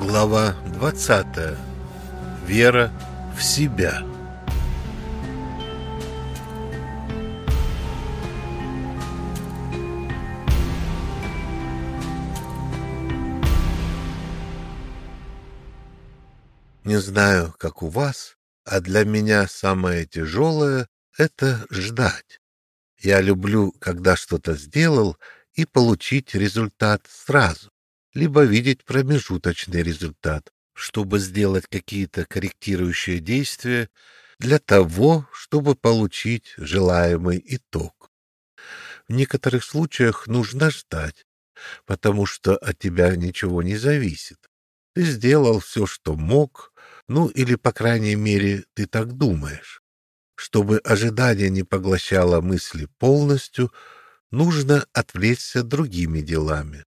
Глава 20. Вера в себя. Не знаю, как у вас, а для меня самое тяжелое — это ждать. Я люблю, когда что-то сделал, и получить результат сразу либо видеть промежуточный результат, чтобы сделать какие-то корректирующие действия для того, чтобы получить желаемый итог. В некоторых случаях нужно ждать, потому что от тебя ничего не зависит. Ты сделал все, что мог, ну или, по крайней мере, ты так думаешь. Чтобы ожидание не поглощало мысли полностью, нужно отвлечься другими делами.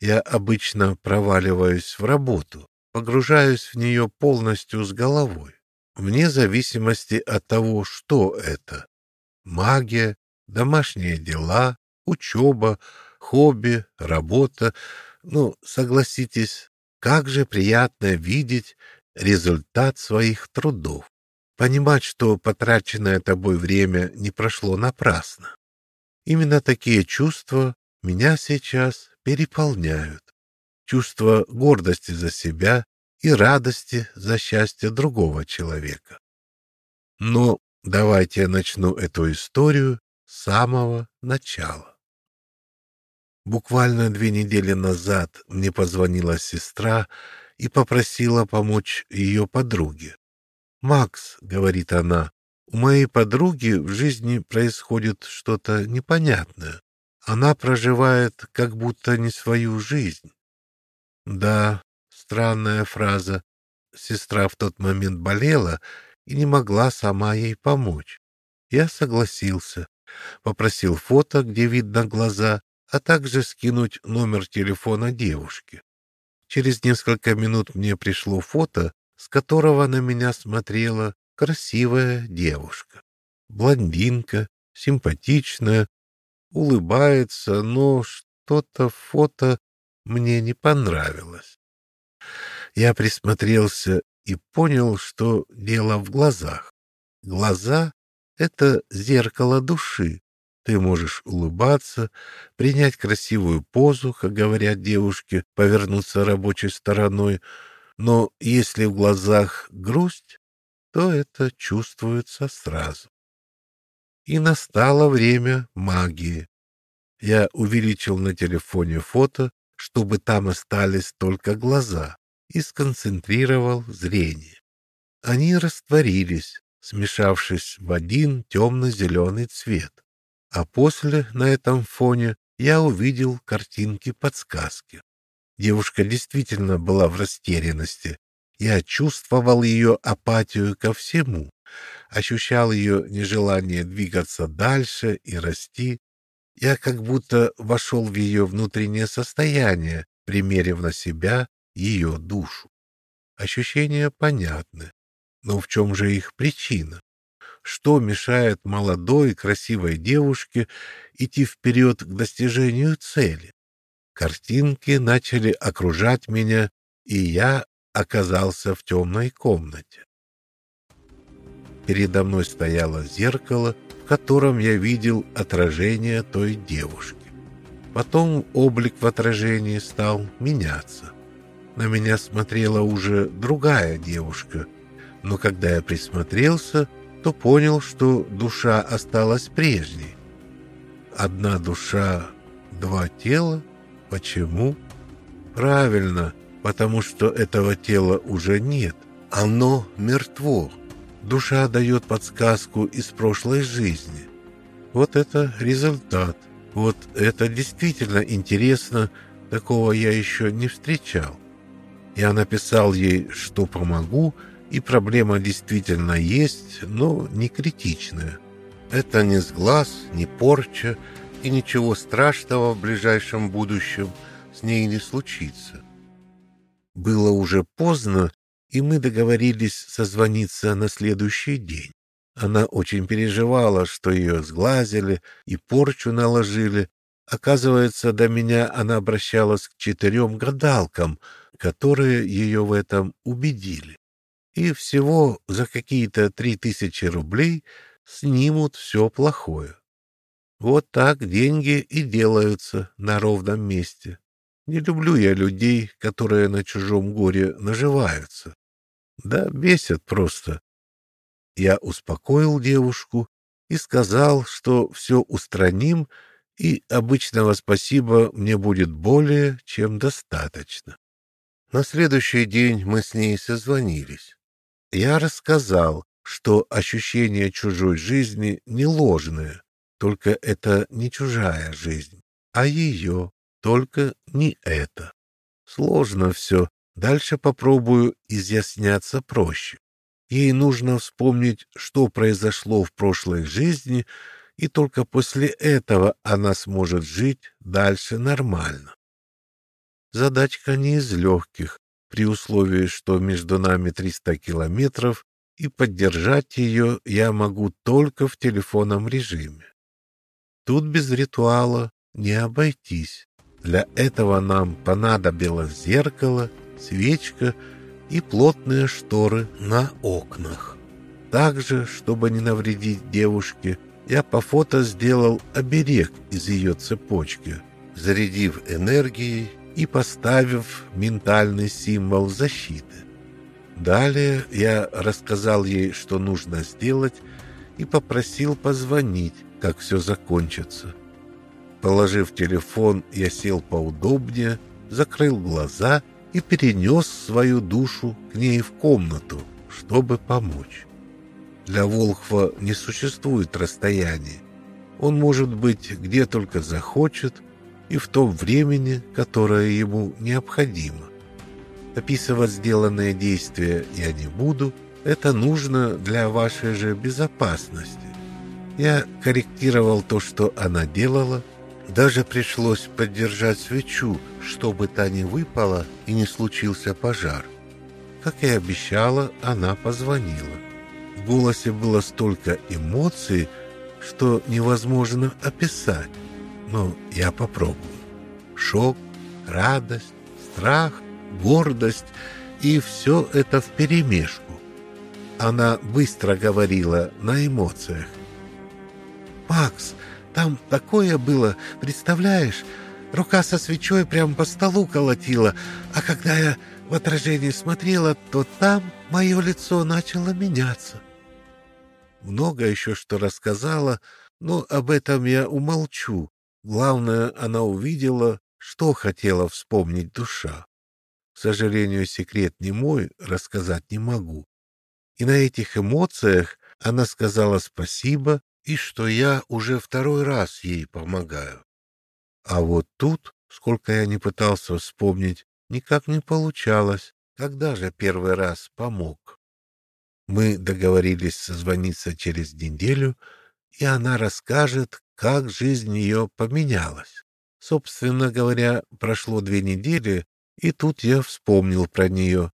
Я обычно проваливаюсь в работу, погружаюсь в нее полностью с головой, вне зависимости от того, что это. Магия, домашние дела, учеба, хобби, работа. Ну, согласитесь, как же приятно видеть результат своих трудов. Понимать, что потраченное тобой время не прошло напрасно. Именно такие чувства меня сейчас переполняют. Чувство гордости за себя и радости за счастье другого человека. Но давайте я начну эту историю с самого начала. Буквально две недели назад мне позвонила сестра и попросила помочь ее подруге. «Макс», — говорит она, — «у моей подруги в жизни происходит что-то непонятное. Она проживает как будто не свою жизнь. Да, странная фраза. Сестра в тот момент болела и не могла сама ей помочь. Я согласился, попросил фото, где видно глаза, а также скинуть номер телефона девушки. Через несколько минут мне пришло фото, с которого на меня смотрела красивая девушка. Блондинка, симпатичная, улыбается, но что-то фото мне не понравилось. Я присмотрелся и понял, что дело в глазах. Глаза — это зеркало души. Ты можешь улыбаться, принять красивую позу, как говорят девушки, повернуться рабочей стороной, но если в глазах грусть, то это чувствуется сразу и настало время магии. Я увеличил на телефоне фото, чтобы там остались только глаза, и сконцентрировал зрение. Они растворились, смешавшись в один темно-зеленый цвет. А после на этом фоне я увидел картинки-подсказки. Девушка действительно была в растерянности. Я чувствовал ее апатию ко всему ощущал ее нежелание двигаться дальше и расти. Я как будто вошел в ее внутреннее состояние, примерив на себя ее душу. Ощущения понятны, но в чем же их причина? Что мешает молодой красивой девушке идти вперед к достижению цели? Картинки начали окружать меня, и я оказался в темной комнате. Передо мной стояло зеркало, в котором я видел отражение той девушки. Потом облик в отражении стал меняться. На меня смотрела уже другая девушка, но когда я присмотрелся, то понял, что душа осталась прежней. Одна душа, два тела? Почему? Правильно, потому что этого тела уже нет. Оно мертво. Душа дает подсказку из прошлой жизни. Вот это результат. Вот это действительно интересно, такого я еще не встречал. Я написал ей, что помогу, и проблема действительно есть, но не критичная. Это не сглаз, не порча, и ничего страшного в ближайшем будущем с ней не случится. Было уже поздно, и мы договорились созвониться на следующий день. Она очень переживала, что ее сглазили и порчу наложили. Оказывается, до меня она обращалась к четырем гадалкам, которые ее в этом убедили. И всего за какие-то три тысячи рублей снимут все плохое. Вот так деньги и делаются на ровном месте. Не люблю я людей, которые на чужом горе наживаются. Да бесят просто. Я успокоил девушку и сказал, что все устраним, и обычного спасибо мне будет более чем достаточно. На следующий день мы с ней созвонились. Я рассказал, что ощущение чужой жизни не ложное, только это не чужая жизнь, а ее, только не это. Сложно все, дальше попробую изъясняться проще. Ей нужно вспомнить, что произошло в прошлой жизни, и только после этого она сможет жить дальше нормально. Задачка не из легких, при условии, что между нами 300 километров, и поддержать ее я могу только в телефонном режиме. Тут без ритуала не обойтись. Для этого нам понадобилось зеркало, свечка и плотные шторы на окнах. Также, чтобы не навредить девушке, я по фото сделал оберег из ее цепочки, зарядив энергией и поставив ментальный символ защиты. Далее я рассказал ей, что нужно сделать, и попросил позвонить, как все закончится. Положив телефон, я сел поудобнее, закрыл глаза и перенес свою душу к ней в комнату, чтобы помочь. Для Волхва не существует расстояния. Он может быть где только захочет и в том времени, которое ему необходимо. Описывать сделанные действия я не буду, это нужно для вашей же безопасности. Я корректировал то, что она делала, даже пришлось поддержать свечу, чтобы та не выпала и не случился пожар. Как и обещала, она позвонила. В голосе было столько эмоций, что невозможно описать. Но я попробую. Шок, радость, страх, гордость и все это вперемешку. Она быстро говорила на эмоциях. «Макс, там такое было, представляешь? Рука со свечой прямо по столу колотила, а когда я в отражении смотрела, то там мое лицо начало меняться. Много еще что рассказала, но об этом я умолчу. Главное, она увидела, что хотела вспомнить душа. К сожалению, секрет не мой, рассказать не могу. И на этих эмоциях она сказала спасибо и что я уже второй раз ей помогаю. А вот тут, сколько я не пытался вспомнить, никак не получалось, когда же первый раз помог. Мы договорились созвониться через неделю, и она расскажет, как жизнь ее поменялась. Собственно говоря, прошло две недели, и тут я вспомнил про нее.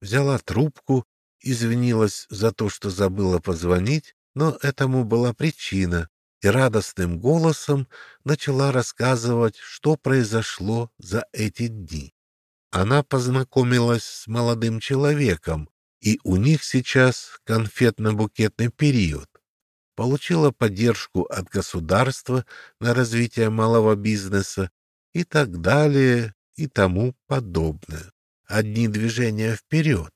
Взяла трубку, извинилась за то, что забыла позвонить, но этому была причина, и радостным голосом начала рассказывать, что произошло за эти дни. Она познакомилась с молодым человеком, и у них сейчас конфетно-букетный период. Получила поддержку от государства на развитие малого бизнеса и так далее и тому подобное. Одни движения вперед,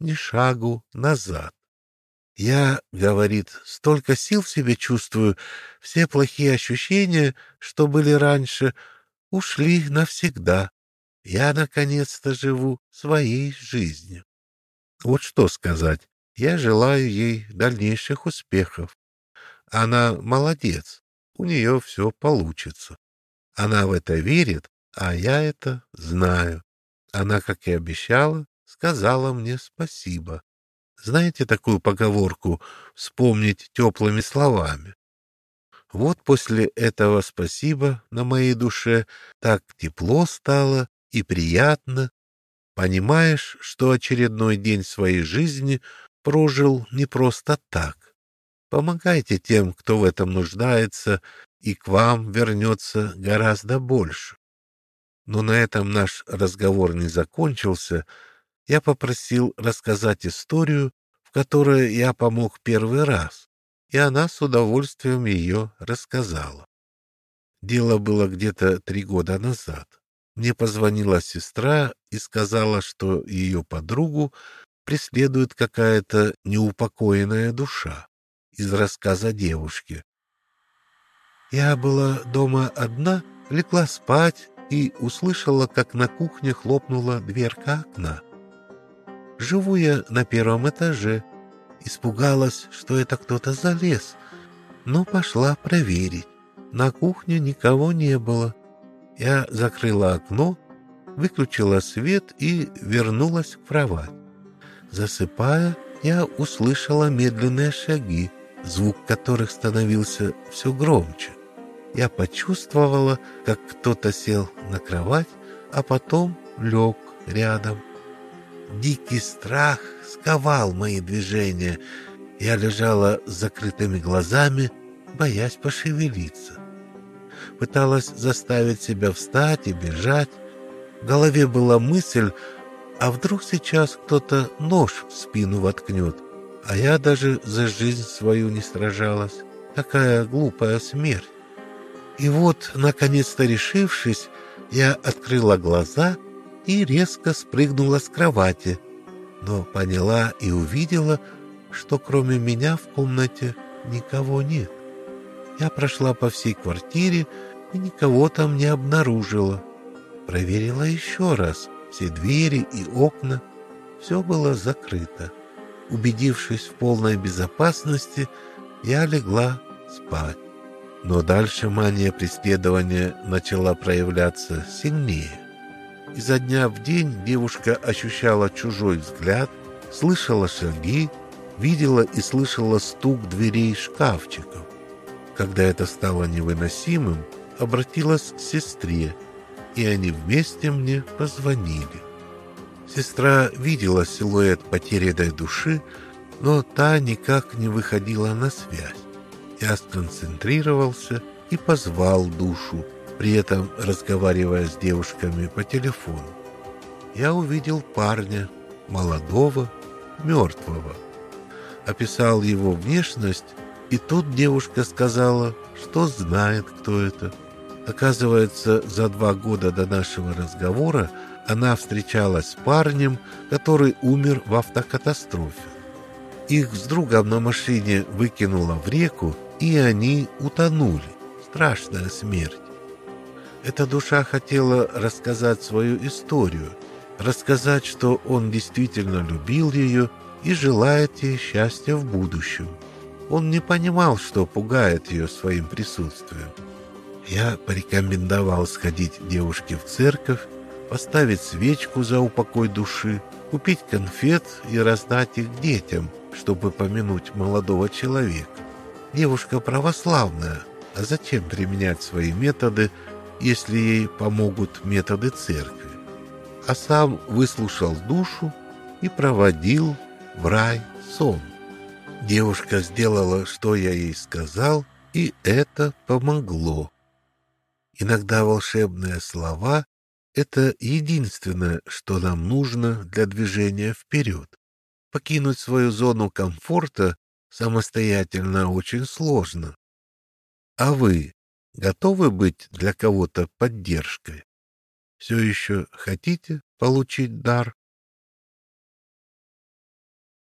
ни шагу назад. Я, говорит, столько сил в себе чувствую, все плохие ощущения, что были раньше, ушли навсегда. Я, наконец-то, живу своей жизнью. Вот что сказать. Я желаю ей дальнейших успехов. Она молодец, у нее все получится. Она в это верит, а я это знаю. Она, как и обещала, сказала мне спасибо. Знаете такую поговорку «вспомнить теплыми словами»? Вот после этого спасибо на моей душе так тепло стало и приятно. Понимаешь, что очередной день своей жизни прожил не просто так. Помогайте тем, кто в этом нуждается, и к вам вернется гораздо больше. Но на этом наш разговор не закончился. Я попросил рассказать историю, в которой я помог первый раз, и она с удовольствием ее рассказала. Дело было где-то три года назад. Мне позвонила сестра и сказала, что ее подругу преследует какая-то неупокоенная душа из рассказа девушки. Я была дома одна, легла спать и услышала, как на кухне хлопнула дверка окна. Живу я на первом этаже. Испугалась, что это кто-то залез, но пошла проверить. На кухне никого не было. Я закрыла окно, выключила свет и вернулась в кровать. Засыпая, я услышала медленные шаги, звук которых становился все громче. Я почувствовала, как кто-то сел на кровать, а потом лег рядом. Дикий страх сковал мои движения. Я лежала с закрытыми глазами, боясь пошевелиться. Пыталась заставить себя встать и бежать. В голове была мысль, а вдруг сейчас кто-то нож в спину воткнет, а я даже за жизнь свою не сражалась. Такая глупая смерть. И вот, наконец-то решившись, я открыла глаза и резко спрыгнула с кровати, но поняла и увидела, что кроме меня в комнате никого нет. Я прошла по всей квартире и никого там не обнаружила. Проверила еще раз все двери и окна. Все было закрыто. Убедившись в полной безопасности, я легла спать. Но дальше мания преследования начала проявляться сильнее. Изо дня в день девушка ощущала чужой взгляд, слышала шаги, видела и слышала стук дверей шкафчиков. Когда это стало невыносимым, обратилась к сестре, и они вместе мне позвонили. Сестра видела силуэт потерянной души, но та никак не выходила на связь. Я сконцентрировался и позвал душу, при этом разговаривая с девушками по телефону. Я увидел парня, молодого, мертвого. Описал его внешность, и тут девушка сказала, что знает, кто это. Оказывается, за два года до нашего разговора она встречалась с парнем, который умер в автокатастрофе. Их с другом на машине выкинуло в реку, и они утонули. Страшная смерть. Эта душа хотела рассказать свою историю, рассказать, что он действительно любил ее и желает ей счастья в будущем. Он не понимал, что пугает ее своим присутствием. Я порекомендовал сходить девушке в церковь, поставить свечку за упокой души, купить конфет и раздать их детям, чтобы помянуть молодого человека. Девушка православная, а зачем применять свои методы, если ей помогут методы церкви? А сам выслушал душу и проводил в рай сон. Девушка сделала, что я ей сказал, и это помогло. Иногда волшебные слова — это единственное, что нам нужно для движения вперед. Покинуть свою зону комфорта самостоятельно очень сложно. А вы готовы быть для кого-то поддержкой? Все еще хотите получить дар?